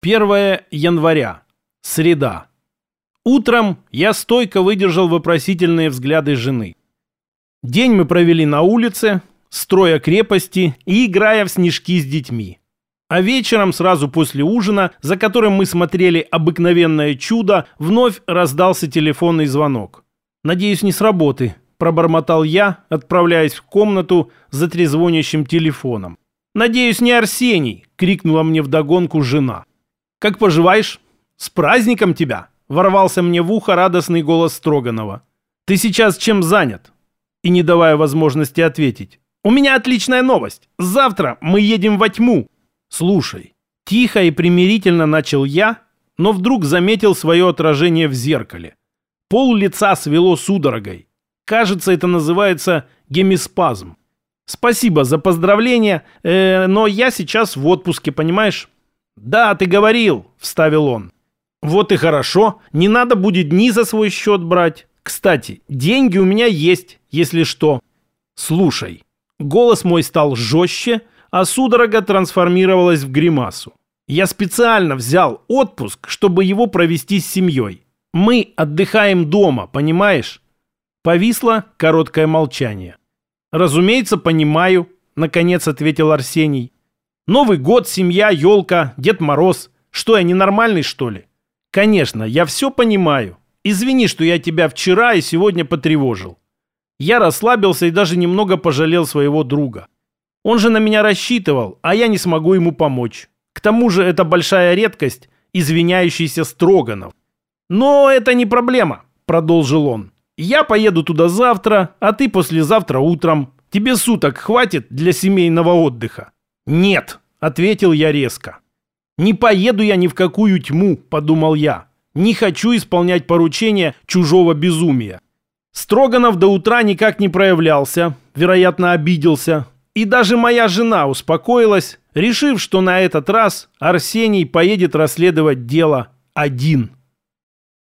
1 января. Среда. Утром я стойко выдержал вопросительные взгляды жены. День мы провели на улице, строя крепости и играя в снежки с детьми. А вечером, сразу после ужина, за которым мы смотрели обыкновенное чудо, вновь раздался телефонный звонок. «Надеюсь, не с работы», – пробормотал я, отправляясь в комнату за трезвонящим телефоном. «Надеюсь, не Арсений!» – крикнула мне вдогонку жена. «Как поживаешь?» «С праздником тебя!» – ворвался мне в ухо радостный голос Строганова. «Ты сейчас чем занят?» И не давая возможности ответить. «У меня отличная новость. Завтра мы едем во тьму!» «Слушай». Тихо и примирительно начал я, но вдруг заметил свое отражение в зеркале. Пол лица свело судорогой. Кажется, это называется гемиспазм. Спасибо за поздравление, э, но я сейчас в отпуске, понимаешь? Да, ты говорил, вставил он. Вот и хорошо, не надо будет ни за свой счет брать. Кстати, деньги у меня есть, если что. Слушай, голос мой стал жестче, а судорога трансформировалась в гримасу. Я специально взял отпуск, чтобы его провести с семьей. Мы отдыхаем дома, понимаешь? Повисло короткое молчание. «Разумеется, понимаю», — наконец ответил Арсений. «Новый год, семья, елка, Дед Мороз. Что, я ненормальный, что ли?» «Конечно, я все понимаю. Извини, что я тебя вчера и сегодня потревожил». Я расслабился и даже немного пожалел своего друга. Он же на меня рассчитывал, а я не смогу ему помочь. К тому же это большая редкость, извиняющийся Строганов. «Но это не проблема», — продолжил он. «Я поеду туда завтра, а ты послезавтра утром. Тебе суток хватит для семейного отдыха?» «Нет», — ответил я резко. «Не поеду я ни в какую тьму», — подумал я. «Не хочу исполнять поручения чужого безумия». Строганов до утра никак не проявлялся, вероятно, обиделся. И даже моя жена успокоилась, решив, что на этот раз Арсений поедет расследовать дело один.